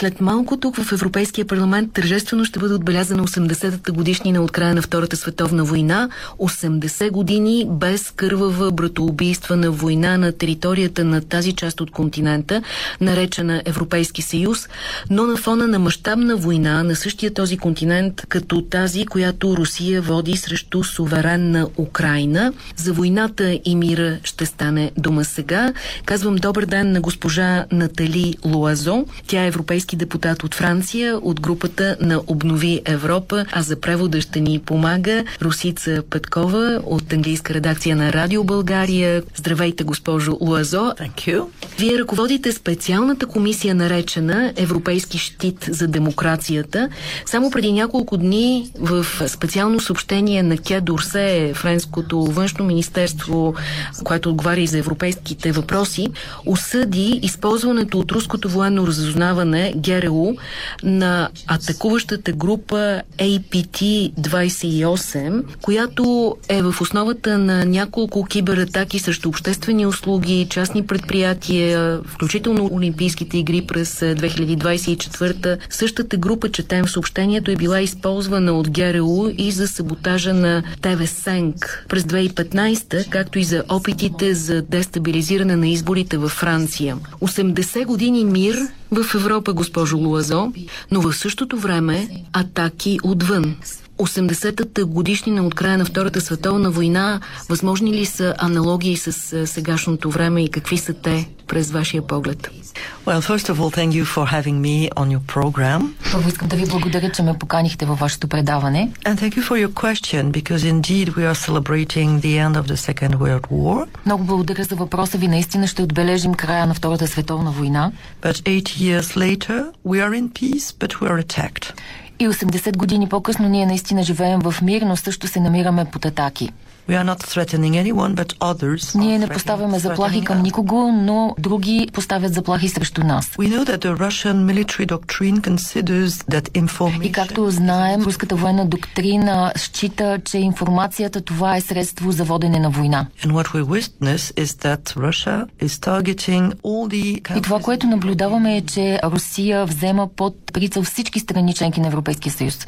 След малко тук в Европейския парламент тържествено ще бъде отбелязана 80-та годишнина от края на Втората световна война. 80 години без кървава братоубийствана война на територията на тази част от континента, наречена Европейски съюз, но на фона на мащабна война на същия този континент, като тази, която Русия води срещу суверенна Украина. За войната и мира ще стане дума сега. Казвам добър ден на госпожа Натали Луазо. Тя е европейски депутат от Франция, от групата на Обнови Европа, а за превода ще ни помага Русица Петкова от английска редакция на Радио България. Здравейте, госпожо Луазо. Вие ръководите специалната комисия, наречена Европейски щит за демокрацията. Само преди няколко дни в специално съобщение на Ке Дурсе, френското външно министерство, което отговаря и за европейските въпроси, осъди използването от руското военно разузнаване ГРУ на атакуващата група APT-28, която е в основата на няколко кибератаки срещу обществени услуги, частни предприятия, включително Олимпийските игри през 2024. Същата група, четем в съобщението, е била използвана от ГРУ и за саботажа на ТВ Сенк през 2015, както и за опитите за дестабилизиране на изборите във Франция. 80 години мир в Европа, госпожо Луазо, но в същото време атаки отвън. 80-та годишнина от края на Втората световна война, възможни ли са аналогии с сегашното време и какви са те през вашия поглед? Well, first of all, thank you for having me on your program. Първо искам да ви благодаря, че ме поканихте във вашето предаване. And thank you for your question, because indeed we are celebrating the end of the Second World War. Много благодаря за въпроса ви. Наистина ще отбележим края на Втората световна война. But eight years later, we are in peace, but we are attacked. И 80 години по-късно ние наистина живеем в мир, но също се намираме под атаки. Anyone, Ние не поставяме заплахи към никого, но други поставят заплахи срещу нас. И както знаем, руската военна доктрина счита, че информацията това е средство за водене на война. И това, което наблюдаваме е, че Русия взема под прицел всички страни членки на Европейския съюз.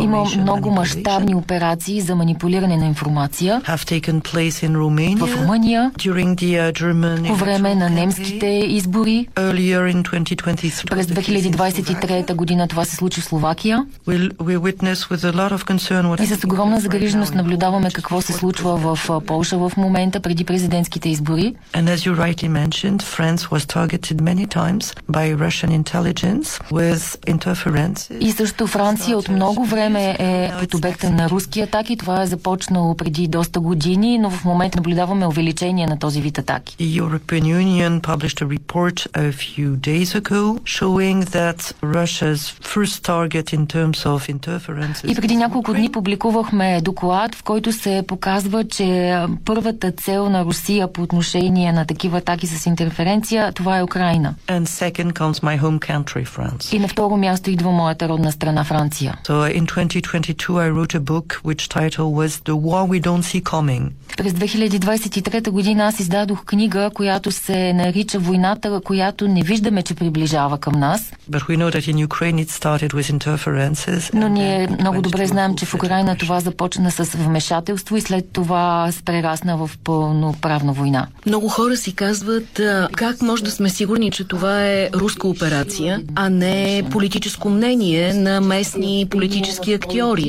Има много мащабни операции за манипулиране на информация have taken place in Romania в Румъния during the uh, German по време на немските избори. earlier in 2023. През 2023 година това се случи в Словакия. We, we witness with a lot of concern what И с огромна загриженост наблюдаваме какво се случва в Полша в момента преди президентските избори. And as you rightly mentioned, France was targeted many times by Russian intelligence with interferences. И също Франция от много време е под обекта на руски атаки. Това е започнало преди доста години, но в момента наблюдаваме увеличение на този вид атаки. The European Union published a report a few days ago showing that Russia's first target in terms of interferences И преди няколко дни публикувахме доклад, в който се показва, че първата цел на Русия по отношение на такива атаки с интерференция, това е Украина. And second comes my home country, France. И на второ място идва моята родна страна Франция. So in 2022 I wrote a book which title was The War We Don't See Coming. През 2023 година аз издадох книга, която се нарича Войната, която не виждаме, че приближава към нас. But we know that in Ukraine it started with interferences. Но ние много добре знаем, че в Украина това започна с вмешателство и след това прерасна в пълноправна война. Много хора си казват как може да сме сигурни, че това е руска операция, а не политическо мнение на местни политически актьори.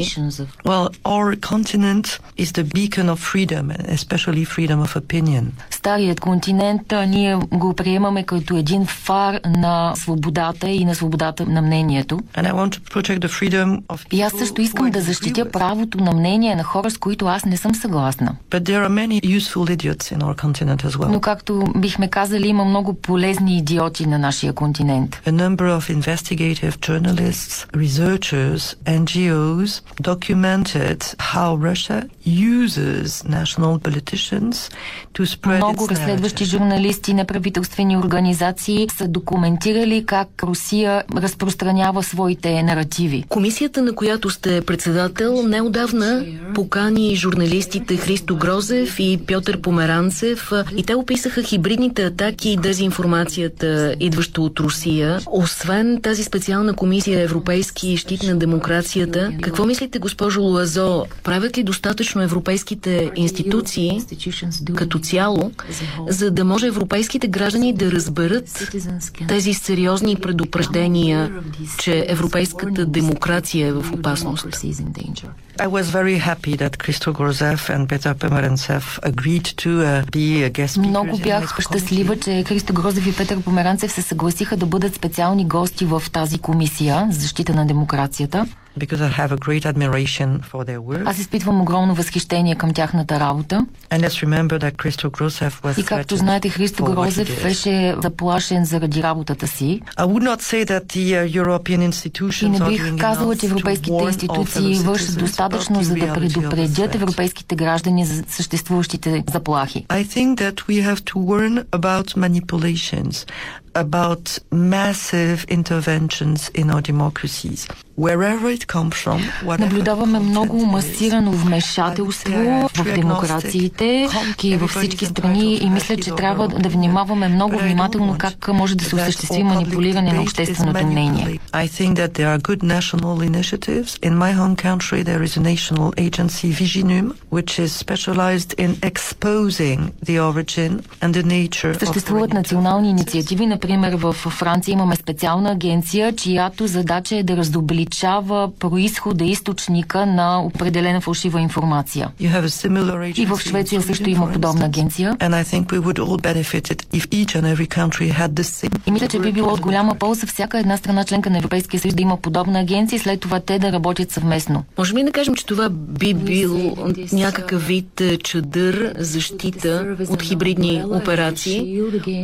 Well, our continent is the beacon of freedom, especially freedom of opinion. Старият континент а, ние го приемаме като един фар на свободата и на свободата на мнението. And I want to protect the freedom of И аз people също who искам I да agree защитя with. правото на мнение на хора, с които аз не съм съгласна. But there are many useful idiots in our continent as well. Но както бихме казали, има много полезни идиоти на нашия континент. a number of investigative journalists, researchers, NGOs documented how Russia uses national politicians to spread Много разследващи журналисти, неправителствени организации са документирали как Русия разпространява своите наративи. Комисията, на която сте председател, неодавна покани журналистите Христо Грозев и Пьотър Померанцев и те описаха хибридните атаки и дезинформацията, идваща от Русия. Освен тази специална комисия Европейски щит на демокрацията, какво мислите, госпожо Луазо, правят ли достатъчно европейските институции като цяло, за да може европейските граждани да разберат тези сериозни предупреждения, че европейската демокрация е в опасност? I was very happy that Christo Gorzev and Peter Pomerantsev agreed to uh, be a guest speakers Много бях щастлива, че Христо Грозев и Петър Померанцев се съгласиха да бъдат специални гости в тази комисия за защита на демокрацията. because I have a great admiration for their work. Аз изпитвам огромно възхищение към тяхната работа. And let's remember that Christo Grosev was И както знаете, Христо Грозев беше заплашен заради работата си. I would not say that the uh, European И institutions не are бих казала, че европейските институции вършат citizens достатъчно, about the за да reality of the предупредят threat. европейските граждани за съществуващите заплахи. I think that we have to warn about manipulations, about massive interventions in our democracies. Wherever it comes from, whatever Наблюдаваме много content it is. масирано вмешателство в демокрациите и във всички страни и мисля, че трябва да внимаваме много внимателно как може да се осъществи манипулиране на общественото мнение. I think that there are good national initiatives. In my home country, there is a national agency, Viginum, which is specialized in exposing the origin and the nature of Съществуват foreign национални interferences. инициативи, например в Франция имаме специална агенция, чиято задача е да разобличава происхода, източника на определена фалшива информация. И в Швеция също има подобна агенция. И мисля, че би било от голяма полза всяка една страна членка на Европейския съюз да има подобна агенция и след това те да работят съвместно. Можем ли да кажем, че това би бил някакъв вид е, чадър, защита от хибридни операции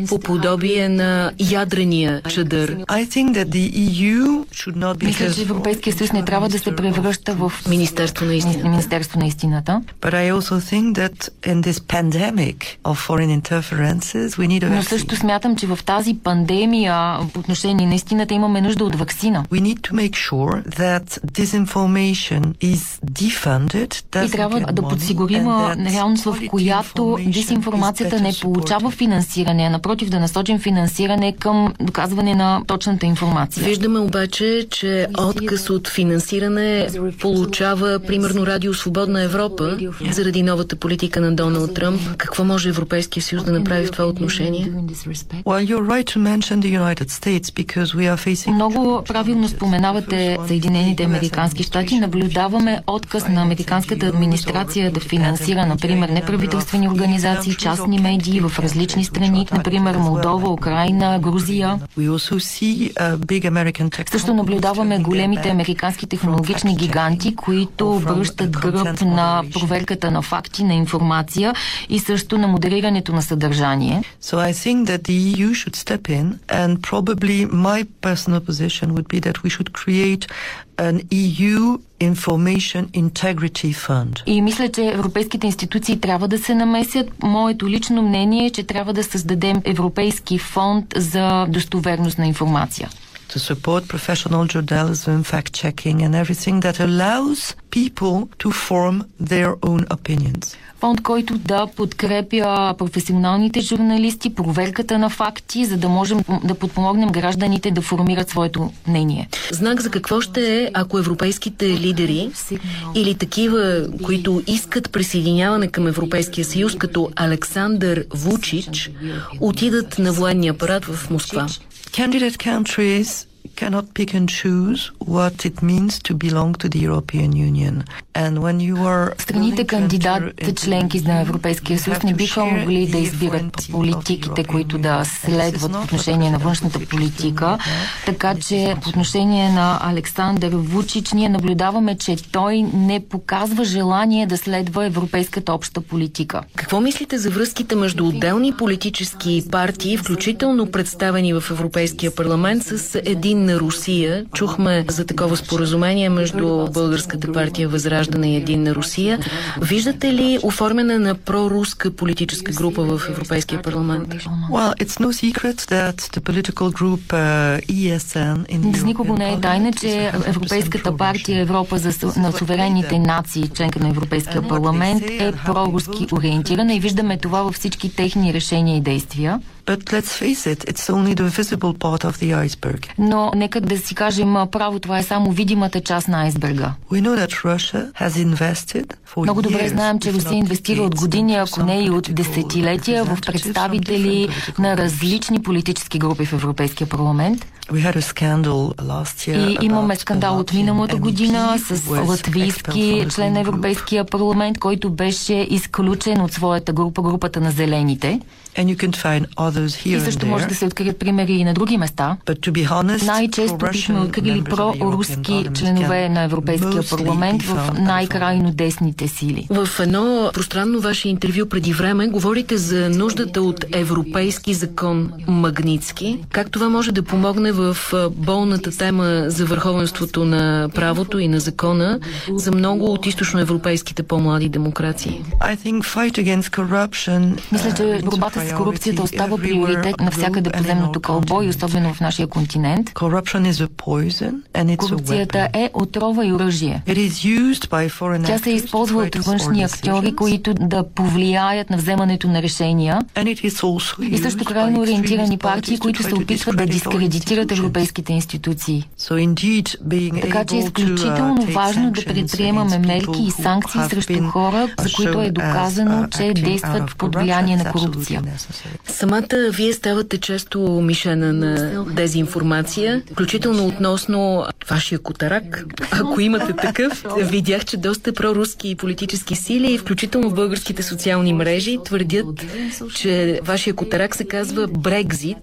по подобие на ядрения чадър? I think that the EU should not be Мисля, че Европейския съюз не трябва да се превръща в Министерство на истина. Министерство на истината. But I also think that in this pandemic of foreign interferences, we need a Но също смятам, че в тази пандемия по отношение на истината имаме нужда от вакцина. We need to make sure that disinformation is defunded, И трябва да подсигурим and that реалност, в която дезинформацията не получава финансиране, а напротив да насочим финансиране към доказване на точната информация. Виждаме обаче, че отказ от финансиране получава примерно Радио Свободна Европа заради новата политика на Доналд Тръмп. Какво може Европейския съюз да направи в това отношение? Много правилно споменавате Съединените Американски щати. Наблюдаваме отказ на американската администрация да финансира, например, неправителствени организации, частни медии в различни страни, например Молдова, Украина, Грузия. Uh, Също наблюдаваме големите американски технологични гиганти, които обръщат гръб на проверката на факти, на информация и също на модерирането на съдържание. An EU Information Integrity Fund. И мисля, че европейските институции трябва да се намесят. Моето лично мнение е, че трябва да създадем европейски фонд за достоверност на информация. To support professional journalism, fact checking, and everything that allows people to form their own opinions. Фонд, който да подкрепя професионалните журналисти, проверката на факти, за да можем да подпомогнем гражданите да формират своето мнение. Знак за какво ще е, ако европейските лидери или такива, които искат присъединяване към Европейския съюз, като Александър Вучич, отидат на военния апарат в Москва. Candidate countries cannot pick and choose what it means to belong to the European Union. And when you are Страните кандидат членки на Европейския съюз не биха могли да избират политиките, които да следват по отношение на външната политика. Така че по отношение на Александър Вучич ние наблюдаваме, че той не показва желание да следва европейската обща политика. Какво мислите за връзките между отделни политически партии, включително представени в Европейския парламент с Единна Русия? Чухме за такова споразумение между Българската партия Възраждане и Единна Русия. Виждате ли оформяне на проруска политическа група в Европейския парламент? Well, it's no secret that the political group uh, ESN in За никого не е тайна, че Европейската партия Европа за, на суверенните нации, членка на Европейския парламент, е проруски ориентирана и виждаме това във всички техни решения и действия. But let's face it, it's only the visible part of the iceberg. Но нека да си кажем право, това е само видимата част на айсберга. We know that Russia has invested for Много добре years, знаем, че Русия инвестира от години, ако не и от десетилетия, в представители на различни политически групи в Европейския парламент. We had a scandal last year И имаме скандал от миналата година с латвийски член на. Европейския парламент, който беше изключен от своята група, групата на зелените. And you can find others here И също може да се открият примери и на други места. But to be honest, Най-често бихме открили проруски членове на Европейския парламент в най-крайно десните сили. В едно пространно ваше интервю преди време говорите за нуждата от европейски закон Магницки. Как това може да помогне в болната тема за върховенството на правото и на закона за много от източноевропейските по-млади демокрации? I think fight against corruption, Мисля, че uh, a борбата с корупцията остава приоритет навсякъде по земното кълбо и особено в нашия континент. Корупцията е отрова и оръжие. Тя се използва от външни актьори, които да повлияят на вземането на решения и също крайно ориентирани партии, които се опитват да дискредитират европейските институции. Така че е uh, изключително важно да предприемаме мерки и санкции срещу хора, за които е доказано, uh, че out действат под влияние на is necessary. Самата вие ставате често мишена на дезинформация, включително относно вашия котарак. Ако имате такъв, видях, че доста проруски политически сили, включително в българските социални мрежи, твърдят, че вашия котарак се казва Брекзит.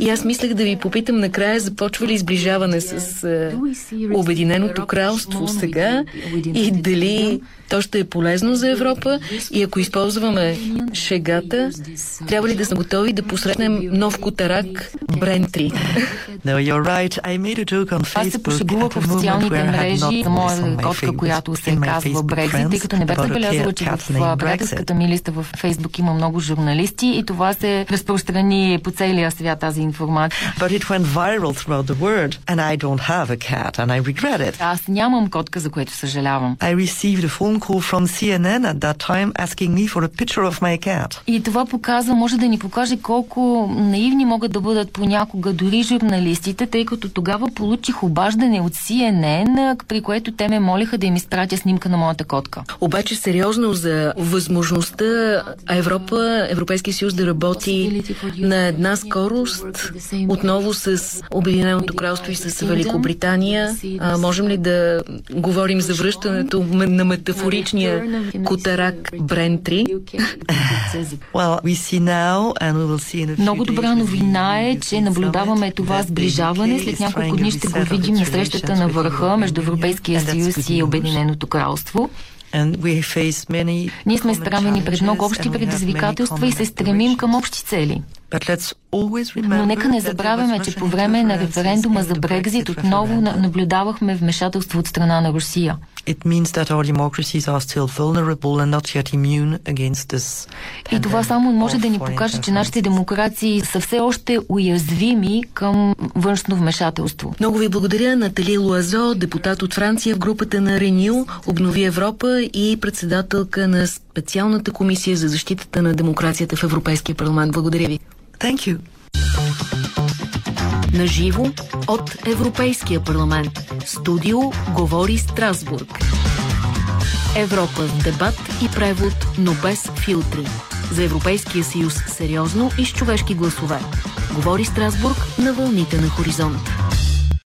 И аз мислех да ви попитам накрая, започва ли изближаване с е, Обединеното кралство сега и дали то ще е полезно за Европа и ако използваме шегата, трябва ли да сме готови да посрещнем нов котарак Брентри? No, you're right. I made a joke on Аз се Facebook пошегувах в социалните мрежи за моя my котка, Facebook- която се казва Facebook Брекзит, тъй като не бях забелязала, че в приятелската ми листа в Фейсбук има много журналисти и това се разпространи по целия свят тази информация. But it went viral throughout the world, and I don't have a cat, and I regret it. Аз нямам котка, за което съжалявам. I received a phone call from CNN at that time asking me for a picture of my cat. И това показва, може да ни покаже колко наивни могат да бъдат понякога дори журналистите, тъй като тогава получих обаждане от CNN, при което те ме молиха да им изпратя снимка на моята котка. Обаче сериозно за възможността Европа, Европейския съюз да работи на една скорост, отново с Обединеното кралство и с Великобритания. А, можем ли да говорим за връщането на метафоричния котарак Брентри? Well, we see Много добра новина е, че наблюдаваме това сближаване. След няколко дни ще го видим на срещата на върха между Европейския съюз и. Обединеното кралство. Ние сме изправени пред много общи предизвикателства и се стремим към общи цели. But let's always remember Но нека не забравяме, че по време на interference референдума за Брекзит отново наблюдавахме вмешателство от страна на Русия. It means that our democracies are still vulnerable and not yet immune against this И това само може да ни покаже, че нашите демокрации са все още уязвими към външно вмешателство. Много ви благодаря, Натали Луазо, депутат от Франция в групата на Ренил, Обнови Европа и председателка на специалната комисия за защитата на демокрацията в Европейския парламент. Благодаря ви. Thank you. Наживо от Европейския парламент. Студио Говори Страсбург. Европа в дебат и превод, но без филтри. За Европейския съюз сериозно и с човешки гласове. Говори Страсбург на вълните на хоризонт.